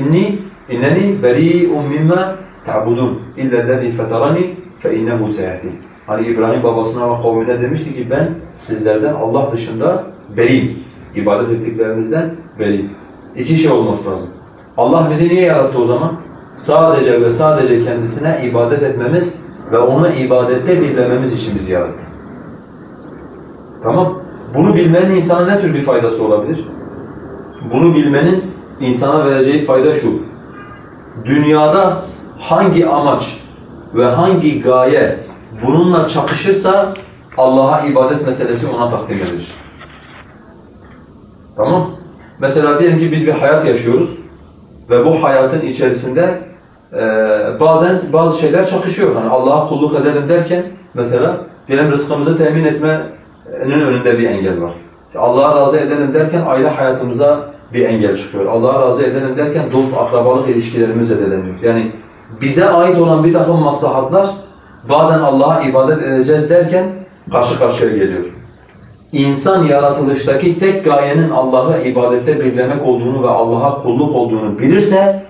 اِنِّي اِنَّنِي بَر۪يءٌ مِمَّا تَعْبُدُونَ اِلَّا الَّذ۪ي فَتَرَنِي فَاِنَّهُ سَيَهْدِينَ Hani İbrahim babasına ve kavmine demişti ki ben sizlerden Allah dışında beriyim. İbadet ettiklerinizden beriyim. İki şey olması lazım. Allah bizi niye yarattı o zaman? Sadece ve sadece kendisine ibadet etmemiz ve onu ibadette birlememiz için bizi yarattı. Tamam. Bunu bilmenin insana ne tür bir faydası olabilir? Bunu bilmenin insana vereceği fayda şu. Dünyada hangi amaç ve hangi gaye bununla çakışırsa Allah'a ibadet meselesi ona takdim edilir. Tamam? Mesela diyelim ki biz bir hayat yaşıyoruz ve bu hayatın içerisinde e, bazen bazı şeyler çakışıyor. Hani Allah'a kulluk edelim derken mesela diyelim rızkımızı temin etme önünde bir engel var. Allah'a razı edelim derken aile hayatımıza bir engel çıkıyor. Allah'a razı edelim derken dost akrabalık ilişkilerimiz zedeleniyor. Yani bize ait olan bir takım maslahatlar bazen Allah'a ibadet edeceğiz derken karşı karşıya geliyor. İnsan yaratılıştaki tek gayenin Allah'ı ibadette birlemek olduğunu ve Allah'a kulluk olduğunu bilirse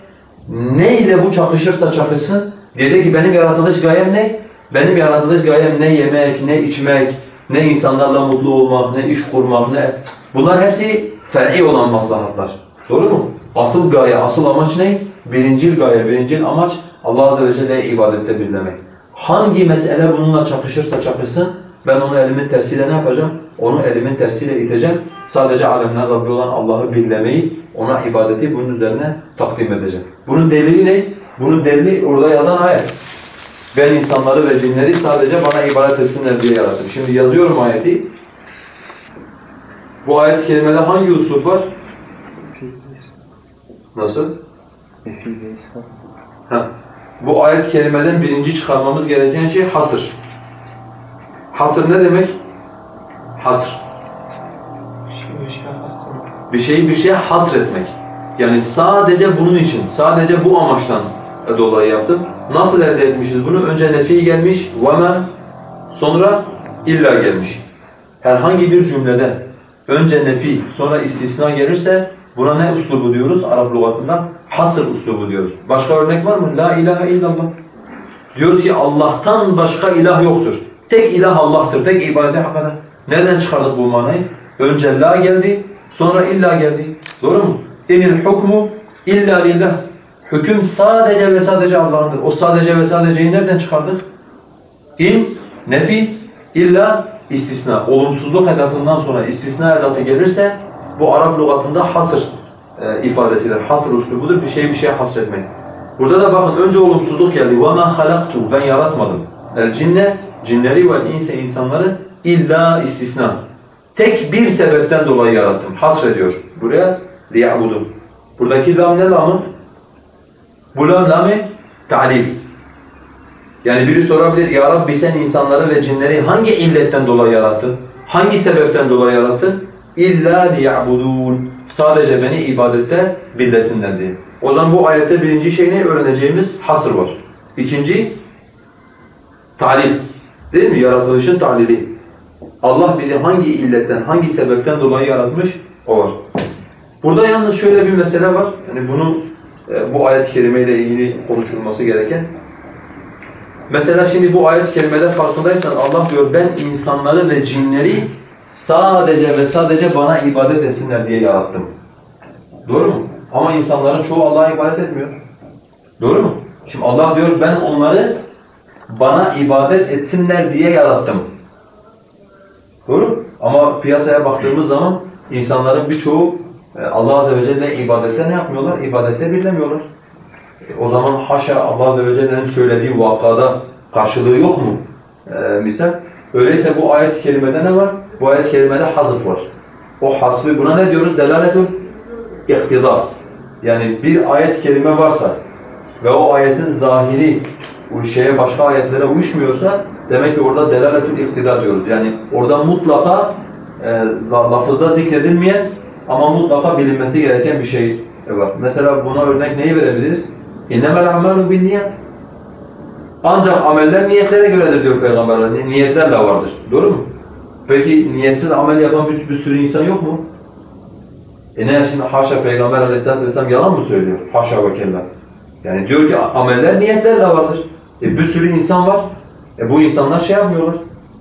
ne ile bu çakışırsa çakışsın diyecek ki benim yaratılış gayem ne? Benim yaratılış gayem ne yemek, ne içmek, ne insanlarla mutlu olmak, ne iş kurmak, ne... Bunlar hepsi fer'i olan maslahatlar. Doğru mu? Asıl gaye, asıl amaç ne? Birincil gaye, birincil amaç Allah Azze ve Celle'ye ibadette birlemek. Hangi mesele bununla çakışırsa çakışsın, ben onu elimin tersiyle ne yapacağım? Onu elimin tersiyle iteceğim. Sadece alemler Rabbi olan Allah'ı birlemeyi, ona ibadeti bunun üzerine takdim edeceğim. Bunun delili ne? Bunun delili orada yazan ayet. Ben insanları ve cinleri sadece bana ibadet etsinler diye yarattım. Şimdi yazıyorum ayeti. Bu ayet-i kerimede hangi usul var? Nasıl? Ha. Bu ayet-i kerimeden birinci çıkarmamız gereken şey hasır. Hasır ne demek? Hasr. Şey bir şeyi bir şeye hasretmek. Yani sadece bunun için, sadece bu amaçtan dolayı yaptım. Nasıl elde etmişiz bunu? Önce nefi gelmiş, vama, sonra illa gelmiş. Herhangi bir cümlede önce nefi, sonra istisna gelirse buna ne uslubu diyoruz? Arap lügatında hasır uslubu diyoruz. Başka örnek var mı? La ilahe illallah. Diyor ki Allah'tan başka ilah yoktur. Tek ilah Allah'tır, tek ibadete hak eder. Nereden çıkardık bu manayı? Önce la geldi, sonra illa geldi. Doğru mu? İnil hukmu illa lillah. Hüküm sadece ve sadece Allah'ındır. O sadece ve sadeceyi nereden çıkardık? İn, nefi, illa, istisna. Olumsuzluk edatından sonra istisna edatı gelirse bu Arap lügatında hasır e, ifadesidir. Hasır uslubudur. Bir şeyi bir şeye hasretmek. Burada da bakın önce olumsuzluk geldi. وَمَا خَلَقْتُ Ben yaratmadım. El cinne, cinleri ve inse insanları illa istisna. Tek bir sebepten dolayı yarattım. Hasrediyor buraya liya'budun. Buradaki lam ne lamı? Bu lam lamı ta'lil. Yani biri sorabilir, Ya Rabbi sen insanları ve cinleri hangi illetten dolayı yarattın? Hangi sebepten dolayı yarattın? İlla liya'budun. Sadece beni ibadette birlesinler diye. O zaman bu ayette birinci şey ne öğreneceğimiz? Hasır var. İkinci, ta'lil. Değil mi? Yaratılışın talili. Allah bizi hangi illetten, hangi sebepten dolayı yaratmış? O var. Burada yalnız şöyle bir mesele var. Yani bunu e, bu ayet-i kerimeyle ilgili konuşulması gereken. Mesela şimdi bu ayet-i kerimede farkındaysan Allah diyor ben insanları ve cinleri sadece ve sadece bana ibadet etsinler diye yarattım. Doğru mu? Ama insanların çoğu Allah'a ibadet etmiyor. Doğru mu? Şimdi Allah diyor ben onları bana ibadet etsinler diye yarattım. Doğru. Ama piyasaya baktığımız zaman insanların birçoğu e, Allah Azze ve Celle ibadette ne yapmıyorlar? İbadette birlemiyorlar. E, O zaman haşa Allah Azze ve Celle'nin söylediği vakada karşılığı yok mu? Ee, misal. Öyleyse bu ayet-i kerimede ne var? Bu ayet-i kerimede hazıf var. O hasfı buna ne diyoruz? Delaletül iktidar. Yani bir ayet-i kerime varsa ve o ayetin zahiri bu şeye başka ayetlere uyuşmuyorsa demek ki orada delaletül iktidar diyoruz. Yani orada mutlaka e, la- lafızda zikredilmeyen ama mutlaka bilinmesi gereken bir şey var. Mesela buna örnek neyi verebiliriz? اِنَّمَا الْاَعْمَالُ بِالنِّيَةِ Ancak ameller niyetlere göredir diyor Peygamber. Ni- Niyetlerle vardır. Doğru mu? Peki niyetsiz amel yapan bir, bir sürü insan yok mu? E ne şimdi haşa Peygamber aleyhissalatü vesselam yalan mı söylüyor? Haşa ve kella. Yani diyor ki ameller niyetlerle vardır. E bir sürü insan var. E bu insanlar şey yapmıyorlar.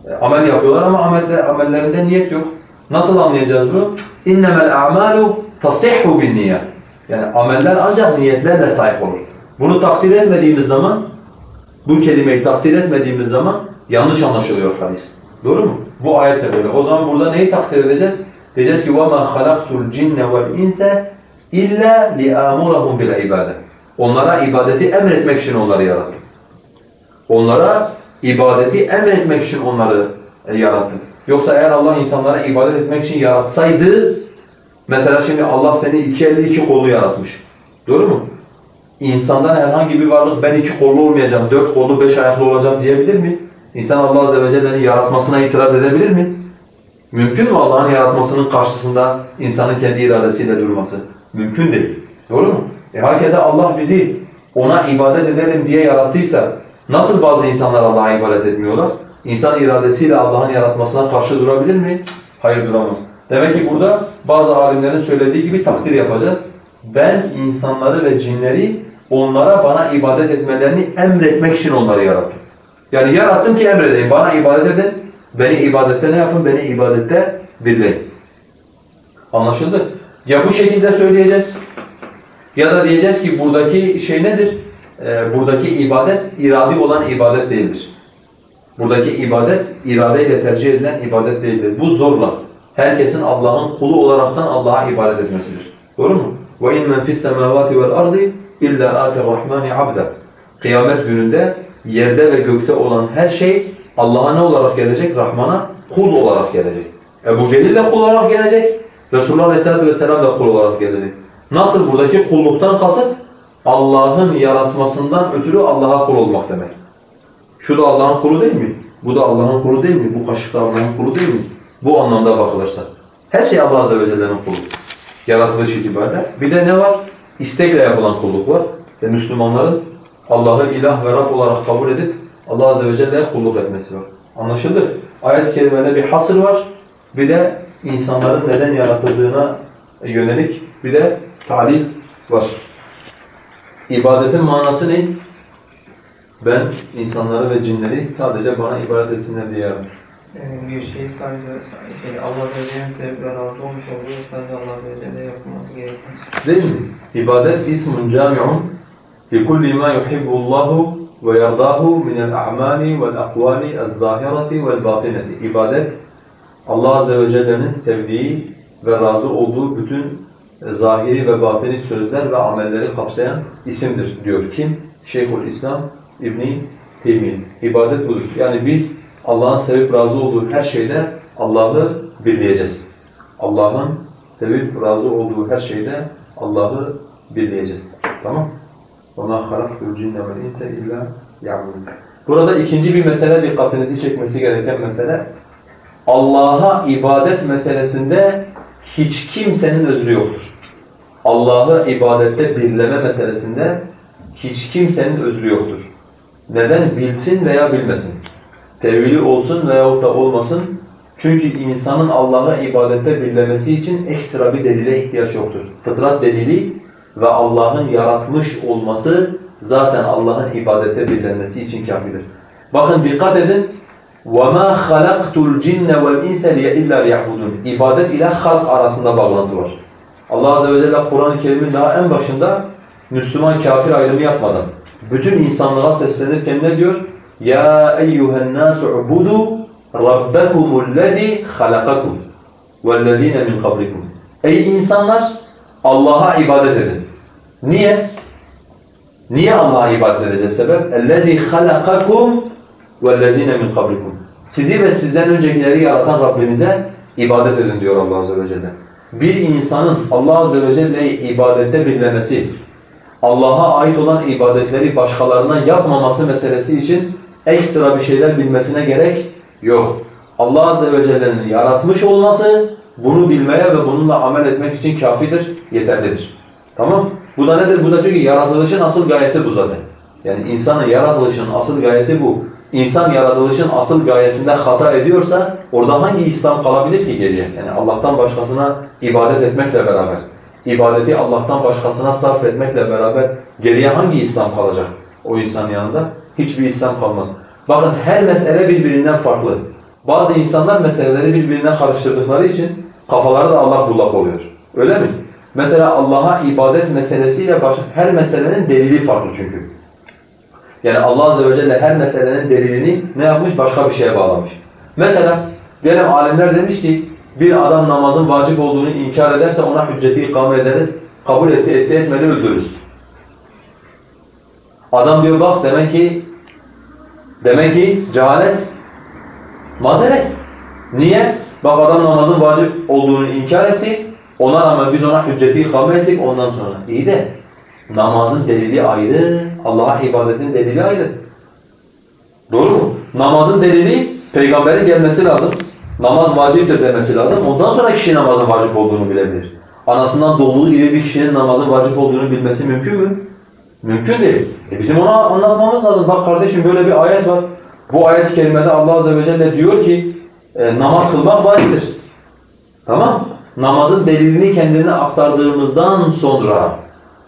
E, amel yapıyorlar ama amelde, amellerinde niyet yok. Nasıl anlayacağız bunu? اِنَّمَا الْاَعْمَالُ تَصِحُّ بِالنِّيَةِ Yani ameller ancak niyetlerle sahip olur. Bunu takdir etmediğimiz zaman, bu kelimeyi takdir etmediğimiz zaman yanlış anlaşılıyor hadis. Doğru mu? Bu ayet de böyle. O zaman burada neyi takdir edeceğiz? Diyeceğiz ki وَمَا خَلَقْتُ الْجِنَّ وَالْاِنْسَ اِلَّا لِآمُرَهُمْ بِالْعِبَادَةِ Onlara ibadeti emretmek için onları yarattım. Onlara ibadeti emretmek için onları e, yarattı. Yoksa eğer Allah insanlara ibadet etmek için yaratsaydı, mesela şimdi Allah seni iki elli iki kollu yaratmış. Doğru mu? İnsandan herhangi bir varlık ben iki kollu olmayacağım, dört kollu, beş ayaklı olacağım diyebilir mi? İnsan Allah Azze ve Celle'nin yaratmasına itiraz edebilir mi? Mümkün mü Allah'ın yaratmasının karşısında insanın kendi iradesiyle durması? Mümkün değil. Doğru mu? E herkese Allah bizi ona ibadet edelim diye yarattıysa nasıl bazı insanlar Allah'a ibadet etmiyorlar? İnsan iradesiyle Allah'ın yaratmasına karşı durabilir mi? Hayır duramaz. Demek ki burada bazı alimlerin söylediği gibi takdir yapacağız. Ben insanları ve cinleri onlara bana ibadet etmelerini emretmek için onları yarattım. Yani yarattım ki emredeyim. Bana ibadet edin. Beni ibadette ne yapın? Beni ibadette birleyin. Anlaşıldı? Ya bu şekilde söyleyeceğiz ya da diyeceğiz ki buradaki şey nedir? Ee, buradaki ibadet iradi olan ibadet değildir. Buradaki ibadet iradeyle tercih edilen ibadet değildir. Bu zorla. Herkesin Allah'ın kulu olaraktan Allah'a ibadet etmesidir. Doğru mu? وَاِنْ مَنْ فِي السَّمَاوَاتِ وَالْأَرْضِ اِلَّا آتَ الرَّحْمَانِ عَبْدًا Kıyamet gününde yerde ve gökte olan her şey Allah'a ne olarak gelecek? Rahman'a kul olarak gelecek. Ebu Cehil de kul olarak gelecek. Resulullah Aleyhisselatü Vesselam da kul olarak gelecek. Nasıl buradaki kulluktan kasıt? Allah'ın yaratmasından ötürü Allah'a kul olmak demek. Şu da Allah'ın kulu değil mi? Bu da Allah'ın kulu değil mi? Bu kaşık da Allah'ın kulu değil mi? Bu anlamda bakılırsa. Her şey Allah Azze ve Celle'nin kulu. Yaratılış itibariyle. Bir de ne var? İstekle yapılan kulluk var. Ve Müslümanların Allah'ı ilah ve Rab olarak kabul edip Allah Azze ve Celle'ye kulluk etmesi var. Anlaşıldı? Ayet-i kerimede bir hasır var. Bir de insanların neden yaratıldığına yönelik bir de talil var. İbadetin manası ne? Ben insanları ve cinleri sadece bana ibadet etsinler diye yarattım. Yani bir şey sadece yani Allah Azze ve Celle'nin sebeple razı olmuş olduğu sadece Allah Celle'ye yapılması gerekir. Değil mi? İbadet ismun cami'un fi kulli ma yuhibbullahu ve yardahu min el-a'mali vel aqwali el-zahirati vel batinati. İbadet Allah Azze ve Celle'nin sevdiği ve razı olduğu bütün zahiri ve batini sözler ve amelleri kapsayan isimdir diyor. Kim? Şeyhülislam İbn Teymiye. İbadet budur. Yani biz Allah'ın sevip razı olduğu her şeyde Allah'ı birleyeceğiz. Allah'ın sevip razı olduğu her şeyde Allah'ı birleyeceğiz. Tamam? وَمَا خَلَقْتُ الْجِنَّ وَالْاِنْسَ اِلَّا يَعْبُدُونَ Burada ikinci bir mesele dikkatinizi çekmesi gereken mesele Allah'a ibadet meselesinde hiç kimsenin özrü yoktur. Allah'ı ibadette birleme meselesinde hiç kimsenin özrü yoktur. Neden? Bilsin veya bilmesin. Tevili olsun veyahut da olmasın. Çünkü insanın Allah'ı ibadette birlemesi için ekstra bir delile ihtiyaç yoktur. Fıtrat delili ve Allah'ın yaratmış olması zaten Allah'ın ibadette birlenmesi için kafidir. Bakın dikkat edin. وَمَا خَلَقْتُ الْجِنَّ وَالْاِنْسَ لِيَ يَعْبُدُونَ İbadet ile halk arasında bağlantı var. Allah Azze ve Celle Kur'an-ı Kerim'in daha en başında Müslüman kafir ayrımı yapmadan bütün insanlığa seslenirken ne diyor? Ya eyyuhen nasu ubudu rabbakumul-lezî halakakum vellezîne min kablikum. Ey insanlar Allah'a ibadet edin. Niye? Niye Allah'a ibadet edeceğiz sebep? اَلَّذ۪ي خَلَقَكُمْ وَالَّذ۪ينَ مِنْ قَبْلِكُمْ Sizi ve sizden öncekileri yaratan Rabbinize ibadet edin diyor Allah Azze ve Celle. Bir insanın Allah Azze ve Celle'yi ibadette birlemesi, Allah'a ait olan ibadetleri başkalarına yapmaması meselesi için ekstra bir şeyler bilmesine gerek yok. Allah Azze ve Celle'nin yaratmış olması, bunu bilmeye ve bununla amel etmek için kafidir, yeterlidir. Tamam? Bu da nedir? Bu da çünkü yaratılışın asıl gayesi bu zaten. Yani insanın yaratılışının asıl gayesi bu. İnsan yaratılışın asıl gayesinde hata ediyorsa orada hangi İslam kalabilir ki geriye? Yani Allah'tan başkasına ibadet etmekle beraber, ibadeti Allah'tan başkasına sarf etmekle beraber geriye hangi İslam kalacak o insanın yanında? Hiçbir İslam kalmaz. Bakın her mesele birbirinden farklı. Bazı insanlar meseleleri birbirine karıştırdıkları için kafaları da Allah bullak oluyor. Öyle mi? Mesela Allah'a ibadet meselesiyle başka her meselenin delili farklı çünkü. Yani Allah Azze ve Celle her meselenin delilini ne yapmış? Başka bir şeye bağlamış. Mesela diyelim alimler demiş ki bir adam namazın vacip olduğunu inkar ederse ona hücceti ikame ederiz. Kabul etti, etti etmedi öldürürüz. Adam diyor bak demek ki demek ki cehalet mazeret. Niye? Bak adam namazın vacip olduğunu inkar etti. Ona rağmen biz ona hücceti ikame ettik ondan sonra. İyi de namazın delili ayrı, Allah'a ibadetin delili ayrı. Doğru mu? Namazın delili peygamberin gelmesi lazım. namaz vaciptir demesi lazım. Ondan sonra kişi namazın vacip olduğunu bilebilir. Anasından doğduğu gibi bir kişinin namazın vacip olduğunu bilmesi mümkün mü? Mümkün değil. E bizim ona anlatmamız lazım. Bak kardeşim böyle bir ayet var. Bu ayet-i kerimede Allah Azze ve Celle diyor ki e, namaz kılmak vaciptir. Tamam Namazın delilini kendine aktardığımızdan sonra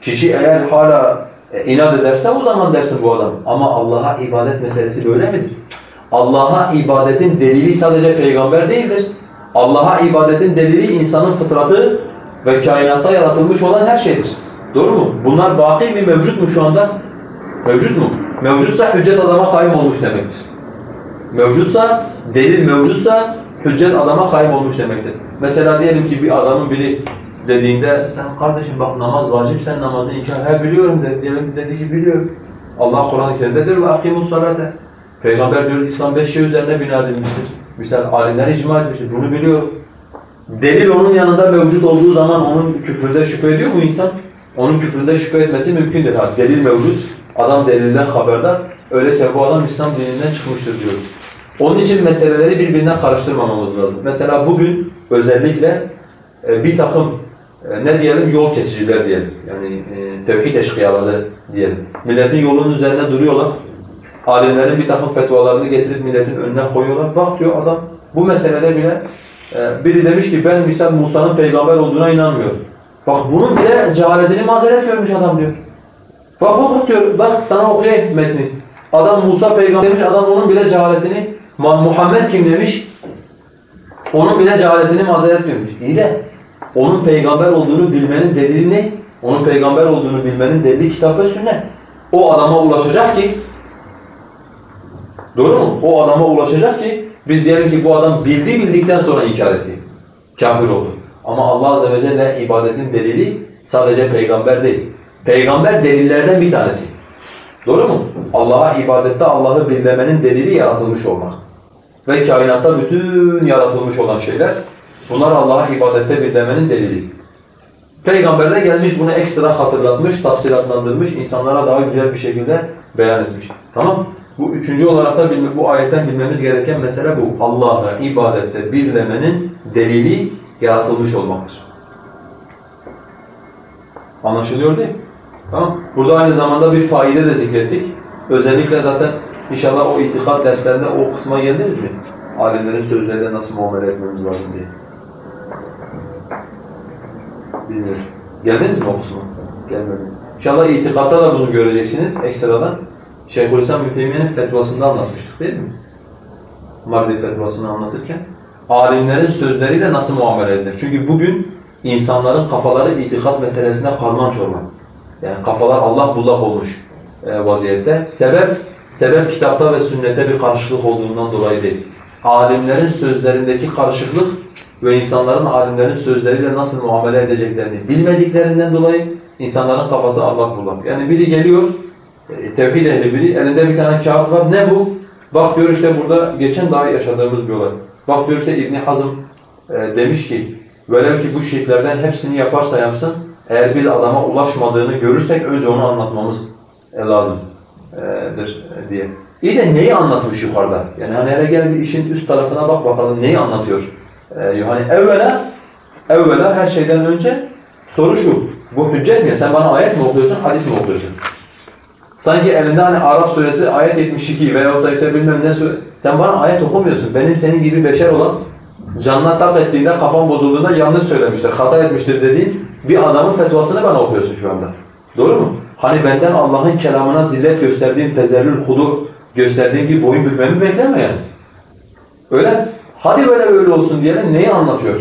kişi eğer hala e, inat ederse o zaman dersin bu adam. Ama Allah'a ibadet meselesi böyle midir? Allah'a ibadetin delili sadece peygamber değildir. Allah'a ibadetin delili insanın fıtratı ve kainatta yaratılmış olan her şeydir. Doğru mu? Bunlar baki mi, mevcut mu şu anda? Mevcut mu? Mevcutsa hüccet adama kaym olmuş demektir. Mevcutsa, delil mevcutsa hüccet adama kaym olmuş demektir. Mesela diyelim ki bir adamın biri dediğinde sen kardeşim bak namaz vacip sen namazı inkar he biliyorum de, diyelim dedi ki biliyorum. Allah Kur'an-ı Kerim'de diyor ve akimus salate. Peygamber diyor İslam beş şey üzerine bina edilmiştir. Misal alimler icma etmiştir. Bunu biliyorum. Delil onun yanında mevcut olduğu zaman onun küfründe şüphe ediyor mu insan? Onun küfründe şüphe etmesi mümkündür. Ha, delil mevcut, adam delilden haberdar. Öyleyse bu adam İslam dininden çıkmıştır diyor. Onun için meseleleri birbirinden karıştırmamamız lazım. Mesela bugün özellikle e, bir takım e, ne diyelim yol kesiciler diyelim. Yani e, tevhid eşkıyaları diyelim. Milletin yolunun üzerine duruyorlar. Alimlerin bir takım fetvalarını getirip milletin önüne koyuyorlar. Bak diyor adam bu meselede bile e, biri demiş ki ben misal Musa'nın peygamber olduğuna inanmıyorum. Bak bunun bile cehaletini mazeret görmüş adam diyor. Bak bak diyor, bak sana okuyayım metni. Adam Musa peygamber demiş, adam onun bile cehaletini, Muhammed kim demiş? Onun bile cehaletini mazeret görmüş. İyi de onun peygamber olduğunu bilmenin delili ne? Onun peygamber olduğunu bilmenin delili kitap ve sünnet. O adama ulaşacak ki, doğru mu? O adama ulaşacak ki, biz diyelim ki bu adam bildi bildikten sonra inkar etti. Kafir oldu. Ama Allah Azze ve Celle ibadetin delili sadece peygamber değil. Peygamber delillerden bir tanesi. Doğru mu? Allah'a ibadette Allah'ı bilmemenin delili yaratılmış olmak. Ve kainatta bütün yaratılmış olan şeyler, bunlar Allah'a ibadette bilmemenin delili. Peygamber de gelmiş bunu ekstra hatırlatmış, tafsilatlandırmış, insanlara daha güzel bir şekilde beyan etmiş. Tamam Bu üçüncü olarak da bu ayetten bilmemiz gereken mesele bu. Allah'a ibadette birlemenin delili yaratılmış olmaktır. Anlaşılıyor değil mi? Tamam. Burada aynı zamanda bir faide de zikrettik. Özellikle zaten inşallah o itikat derslerinde o kısma geldiniz mi? Alimlerin sözlerine nasıl muamele etmemiz lazım diye. Bilmiyorum. Geldiniz mi o kısma? İnşallah itikatta da bunu göreceksiniz ekstradan. Şeyhülislam Müteymiye'nin fetvasında anlatmıştık değil mi? Mardin fetvasını anlatırken. Alimlerin sözleriyle nasıl muamele edilir? Çünkü bugün insanların kafaları itikat meselesine karman çorman. Yani kafalar Allah bullak olmuş e, vaziyette. Sebep, sebep kitapta ve sünnette bir karışıklık olduğundan dolayı değil. Alimlerin sözlerindeki karışıklık ve insanların alimlerin sözleriyle nasıl muamele edeceklerini bilmediklerinden dolayı insanların kafası Allah bullak. Yani biri geliyor, e, tevhid ehli biri, elinde bir tane kağıt var. Ne bu? Bak diyor işte burada geçen daha yaşadığımız bir olay. Bak diyor işte İbn Hazm e, demiş ki, velev ki bu şirklerden hepsini yaparsa yapsın, eğer biz adama ulaşmadığını görürsek önce onu anlatmamız e, lazımdır e, diye. İyi de neyi anlatmış yukarıda? Yani hani hele gel bir işin üst tarafına bak bakalım neyi anlatıyor? E, evvela, evvela her şeyden önce soru şu, bu hüccet mi? Sen bana ayet mi okuyorsun, hadis mi okuyorsun? Sanki elinde hani Arap suresi ayet 72 veyahut da işte bilmem ne sure. Sen bana ayet okumuyorsun. Benim senin gibi beşer olan canına tak ettiğinde, kafam bozulduğunda yanlış söylemiştir, hata etmiştir dediğin bir adamın fetvasını bana okuyorsun şu anda. Doğru mu? Hani benden Allah'ın kelamına zillet gösterdiğim, tezellül, hudu gösterdiğim gibi boyun bükmemi bekleme yani. Öyle. Hadi böyle böyle olsun diyelim neyi anlatıyor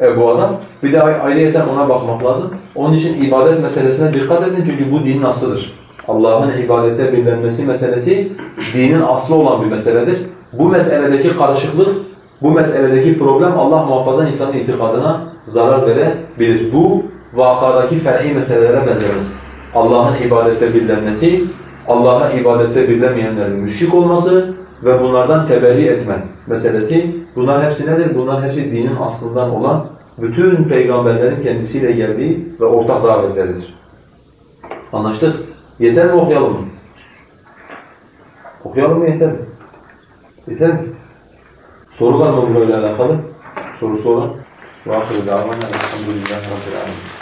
e, bu adam? Bir de ayrıyeten ona bakmak lazım. Onun için ibadet meselesine dikkat edin çünkü bu dinin aslıdır. Allah'ın ibadete birlenmesi meselesi dinin aslı olan bir meseledir. Bu meseledeki karışıklık, bu meseledeki problem Allah muhafaza insanın itikadına zarar verebilir. Bu vakadaki fer'i meselelere benzemez. Allah'ın ibadette birlenmesi, Allah'a ibadette birlemeyenlerin müşrik olması ve bunlardan teberri etme meselesi. Bunlar hepsi nedir? Bunlar hepsi dinin aslından olan bütün peygamberlerin kendisiyle geldiği ve ortak davetleridir. Anlaştık? Yeter mi okuyalım mı? Okuyalım mı yeter mi? Yeter mi? Soru var mı burayla alakalı? Sorusu olan? Ve ahire davana elhamdülillahi rabbil alemin.